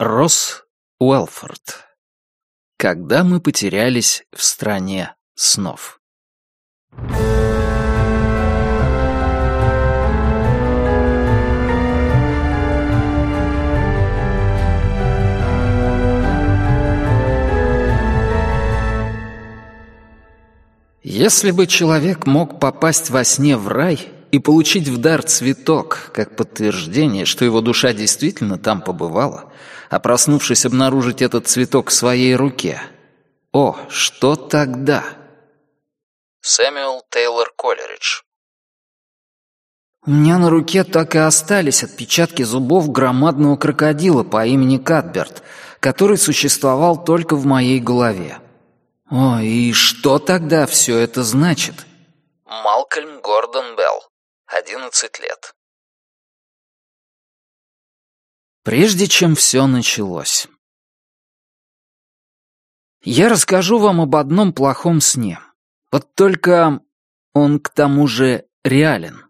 Росс Уэлфорд. Когда мы потерялись в стране снов. Если бы человек мог попасть во сне в рай и получить в дар цветок, как подтверждение, что его душа действительно там побывала, а проснувшись обнаружить этот цветок в своей руке, о, что тогда? Сэмюэл Тейлор Колеридж У меня на руке так и остались отпечатки зубов громадного крокодила по имени Катберт, который существовал только в моей голове. О, и что тогда все это значит? Малкольм Гордон Белл, 11 лет. Прежде чем все началось. Я расскажу вам об одном плохом сне. Вот только он к тому же реален.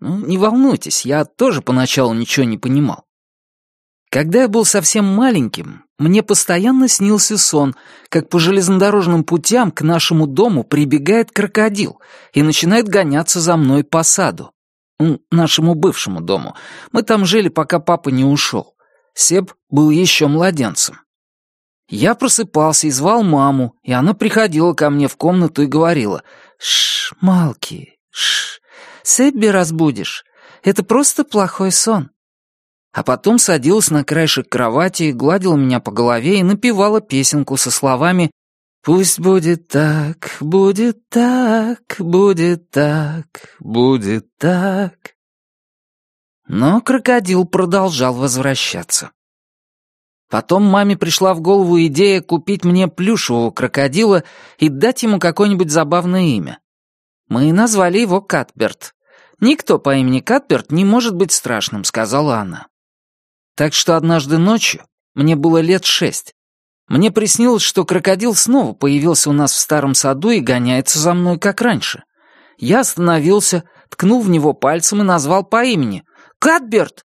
Ну, не волнуйтесь, я тоже поначалу ничего не понимал. Когда я был совсем маленьким, мне постоянно снился сон, как по железнодорожным путям к нашему дому прибегает крокодил и начинает гоняться за мной по саду. Нашему бывшему дому. Мы там жили, пока папа не ушел. Себ был еще младенцем. Я просыпался и звал маму, и она приходила ко мне в комнату и говорила «Шш, Малки, шш, Себби разбудишь. Это просто плохой сон а потом садилась на краешек кровати, гладила меня по голове и напевала песенку со словами «Пусть будет так, будет так, будет так, будет так». Но крокодил продолжал возвращаться. Потом маме пришла в голову идея купить мне плюшевого крокодила и дать ему какое-нибудь забавное имя. Мы назвали его Катберт. «Никто по имени Катберт не может быть страшным», — сказала она. Так что однажды ночью, мне было лет шесть, мне приснилось, что крокодил снова появился у нас в старом саду и гоняется за мной, как раньше. Я остановился, ткнул в него пальцем и назвал по имени. «Катберт!»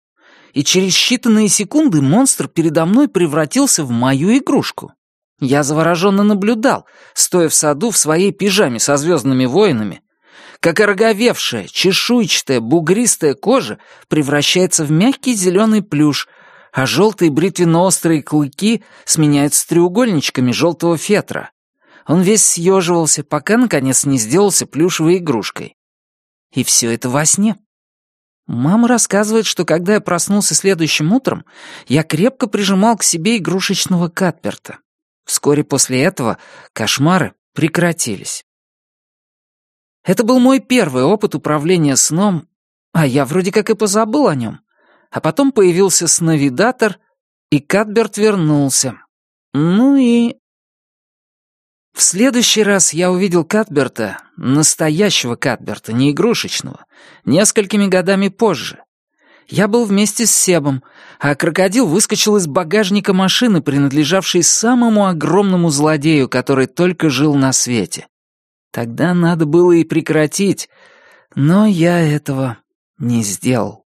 И через считанные секунды монстр передо мной превратился в мою игрушку. Я завороженно наблюдал, стоя в саду в своей пижаме со звездными воинами, как ороговевшая, чешуйчатая, бугристая кожа превращается в мягкий зеленый плюш, а желтые бритвенно-острые клыки сменяются треугольничками желтого фетра. Он весь съеживался, пока, наконец, не сделался плюшевой игрушкой. И все это во сне. Мама рассказывает, что когда я проснулся следующим утром, я крепко прижимал к себе игрушечного Катперта. Вскоре после этого кошмары прекратились. Это был мой первый опыт управления сном, а я вроде как и позабыл о нем а потом появился сновидатор, и Катберт вернулся. Ну и... В следующий раз я увидел Катберта, настоящего Катберта, не игрушечного, несколькими годами позже. Я был вместе с Себом, а крокодил выскочил из багажника машины, принадлежавшей самому огромному злодею, который только жил на свете. Тогда надо было и прекратить, но я этого не сделал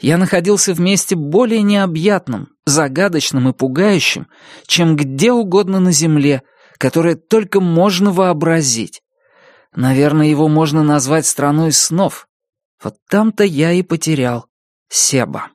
я находился в месте более необъятном, загадочном и пугающем, чем где угодно на Земле, которое только можно вообразить. Наверное, его можно назвать страной снов. Вот там-то я и потерял Себа.